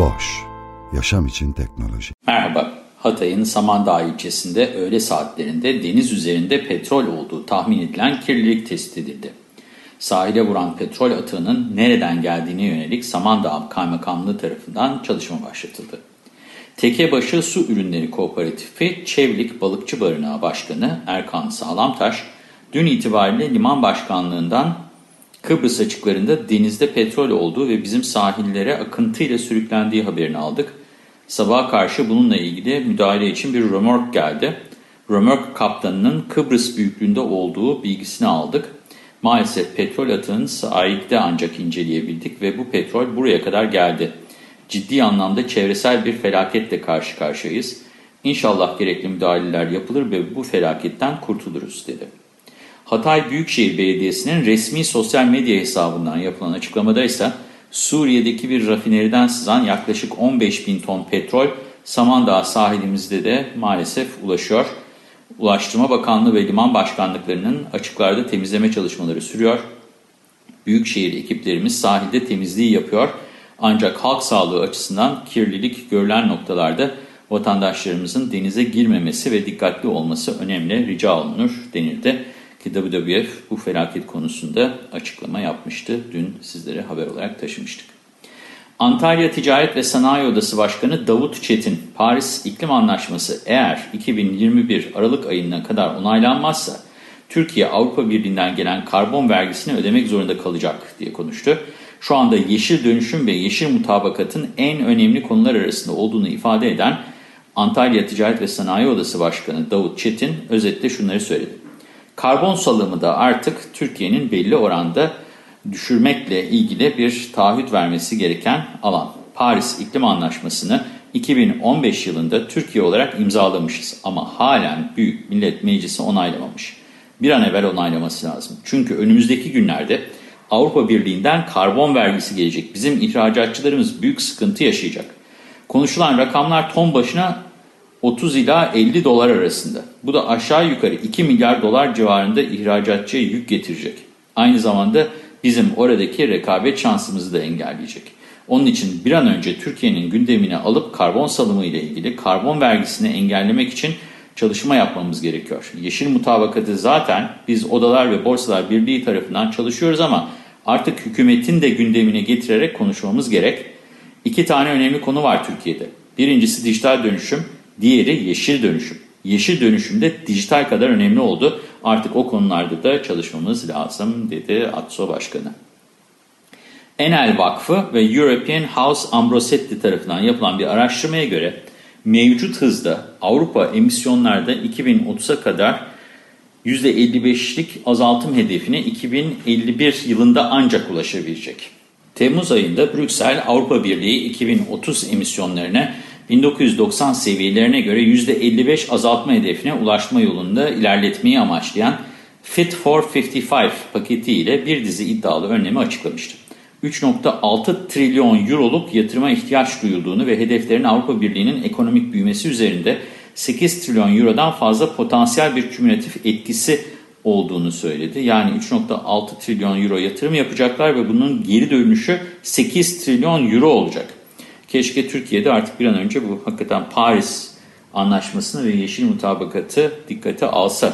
Boş, yaşam için teknoloji. Merhaba, Hatay'ın Samandağ ilçesinde öğle saatlerinde deniz üzerinde petrol olduğu tahmin edilen kirlilik tespit edildi. Sahile vuran petrol atığının nereden geldiğine yönelik Samandağ Kaymakamlığı tarafından çalışma başlatıldı. Tekebaşı Su Ürünleri Kooperatifi Çevlik Balıkçı Barınağı Başkanı Erkan Sağlamtaş, dün itibariyle liman başkanlığından Kıbrıs açıklarında denizde petrol olduğu ve bizim sahillere akıntıyla sürüklendiği haberini aldık. Sabaha karşı bununla ilgili müdahale için bir römork geldi. Römork kaptanının Kıbrıs büyüklüğünde olduğu bilgisini aldık. Maalesef petrol atığını sahilde ancak inceleyebildik ve bu petrol buraya kadar geldi. Ciddi anlamda çevresel bir felaketle karşı karşıyayız. İnşallah gerekli müdahaleler yapılır ve bu felaketten kurtuluruz dedi. Hatay Büyükşehir Belediyesi'nin resmi sosyal medya hesabından yapılan açıklamada ise Suriye'deki bir rafineriden sızan yaklaşık 15 bin ton petrol Samandağ sahilimizde de maalesef ulaşıyor. Ulaştırma Bakanlığı ve liman başkanlıklarının açıklarda temizleme çalışmaları sürüyor. Büyükşehir ekiplerimiz sahilde temizliği yapıyor. Ancak halk sağlığı açısından kirlilik görülen noktalarda vatandaşlarımızın denize girmemesi ve dikkatli olması önemli rica olunur denildi. Ki WWF bu felaket konusunda açıklama yapmıştı. Dün sizlere haber olarak taşımıştık. Antalya Ticaret ve Sanayi Odası Başkanı Davut Çetin, Paris İklim Anlaşması eğer 2021 Aralık ayına kadar onaylanmazsa Türkiye Avrupa Birliği'nden gelen karbon vergisini ödemek zorunda kalacak diye konuştu. Şu anda yeşil dönüşüm ve yeşil mutabakatın en önemli konular arasında olduğunu ifade eden Antalya Ticaret ve Sanayi Odası Başkanı Davut Çetin özetle şunları söyledi. Karbon salımı da artık Türkiye'nin belli oranda düşürmekle ilgili bir taahhüt vermesi gereken alan. Paris İklim Anlaşması'nı 2015 yılında Türkiye olarak imzalamışız ama halen Büyük Millet Meclisi onaylamamış. Bir an evvel onaylaması lazım. Çünkü önümüzdeki günlerde Avrupa Birliği'nden karbon vergisi gelecek. Bizim ihracatçılarımız büyük sıkıntı yaşayacak. Konuşulan rakamlar ton başına 30 ila 50 dolar arasında. Bu da aşağı yukarı 2 milyar dolar civarında ihracatçıya yük getirecek. Aynı zamanda bizim oradaki rekabet şansımızı da engelleyecek. Onun için bir an önce Türkiye'nin gündemine alıp karbon salımı ile ilgili karbon vergisini engellemek için çalışma yapmamız gerekiyor. Yeşil mutabakatı zaten biz Odalar ve Borsalar Birliği tarafından çalışıyoruz ama artık hükümetin de gündemine getirerek konuşmamız gerek. İki tane önemli konu var Türkiye'de. Birincisi dijital dönüşüm, diğeri yeşil dönüşüm. Yeşil dönüşüm de dijital kadar önemli oldu. Artık o konularda da çalışmamız lazım dedi ATSO Başkanı. Enel Vakfı ve European House Ambrosetti tarafından yapılan bir araştırmaya göre mevcut hızda Avrupa emisyonlarda 2030'a kadar %55'lik azaltım hedefine 2051 yılında ancak ulaşabilecek. Temmuz ayında Brüksel Avrupa Birliği 2030 emisyonlarına 1990 seviyelerine göre %55 azaltma hedefine ulaşma yolunda ilerletmeyi amaçlayan Fit for 55 paketiyle bir dizi iddialı önlemi açıklamıştı. 3.6 trilyon euroluk yatırıma ihtiyaç duyulduğunu ve hedeflerin Avrupa Birliği'nin ekonomik büyümesi üzerinde 8 trilyon eurodan fazla potansiyel bir kümülatif etkisi olduğunu söyledi. Yani 3.6 trilyon euro yatırım yapacaklar ve bunun geri dönüşü 8 trilyon euro olacak. Keşke Türkiye'de artık bir an önce bu hakikaten Paris anlaşmasını ve yeşil mutabakatı dikkate alsa.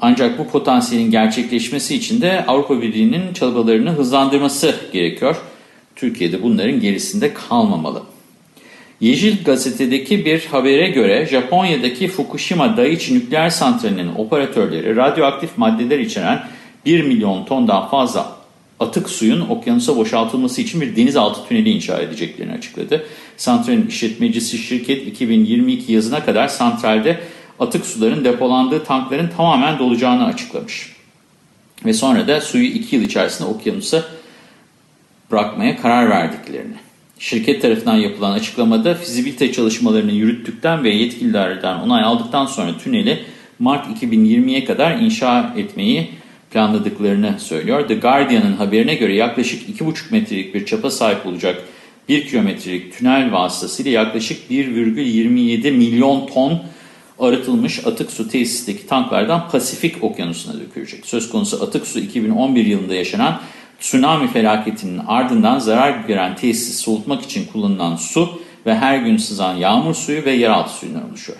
Ancak bu potansiyelin gerçekleşmesi için de Avrupa Birliği'nin çabalarını hızlandırması gerekiyor. Türkiye'de bunların gerisinde kalmamalı. Yeşil Gazete'deki bir habere göre Japonya'daki Fukushima Daiichi nükleer santralinin operatörleri radyoaktif maddeler içeren 1 milyon tondan fazla atık suyun okyanusa boşaltılması için bir denizaltı tüneli inşa edeceklerini açıkladı. Santralin işletmecisi şirket 2022 yazına kadar santralde atık suların depolandığı tankların tamamen dolacağını açıklamış. Ve sonra da suyu 2 yıl içerisinde okyanusa bırakmaya karar verdiklerini. Şirket tarafından yapılan açıklamada fizibilite çalışmalarını yürüttükten ve yetkililerden onay aldıktan sonra tüneli Mart 2020'ye kadar inşa etmeyi planladıklarını söylüyor. The Guardian'ın haberine göre yaklaşık 2,5 metrelik bir çapa sahip olacak 1 kilometrelik tünel vasıtasıyla yaklaşık 1,27 milyon ton arıtılmış atık su tesisteki tanklardan Pasifik okyanusuna dökülecek. Söz konusu atık su 2011 yılında yaşanan tsunami felaketinin ardından zarar gören tesis soğutmak için kullanılan su ve her gün sızan yağmur suyu ve yeraltı suyundan oluşuyor.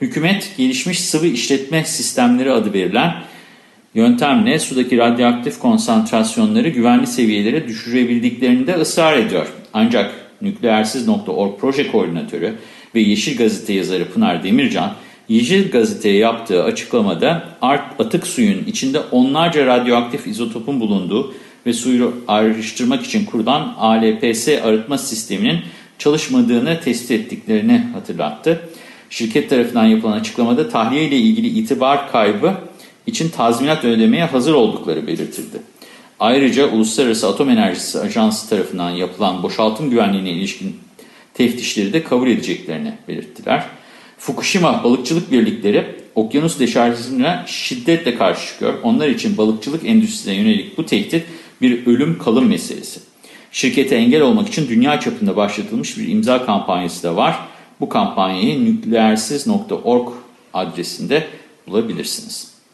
Hükümet gelişmiş sıvı işletme sistemleri adı verilen yöntemle sudaki radyoaktif konsantrasyonları güvenli seviyelere düşürebildiklerinde ısrar ediyor. Ancak nükleersiz.org proje koordinatörü ve Yeşil Gazete yazarı Pınar Demircan, Yeşil Gazete'ye yaptığı açıklamada atık suyun içinde onlarca radyoaktif izotopun bulunduğu ve suyu ayrıştırmak için kurulan ALPS arıtma sisteminin çalışmadığını tespit ettiklerini hatırlattı. Şirket tarafından yapılan açıklamada tahliye ile ilgili itibar kaybı için tazminat ödemeye hazır oldukları belirtildi. Ayrıca Uluslararası Atom Enerjisi Ajansı tarafından yapılan boşaltım güvenliğine ilişkin teftişleri de kabul edeceklerini belirttiler. Fukushima balıkçılık birlikleri okyanus deşarjına şiddetle karşı çıkıyor. Onlar için balıkçılık endüstrisine yönelik bu tehdit bir ölüm kalım meselesi. Şirkete engel olmak için dünya çapında başlatılmış bir imza kampanyası da var. Bu kampanyayı nükleersiz.org adresinde bulabilirsiniz.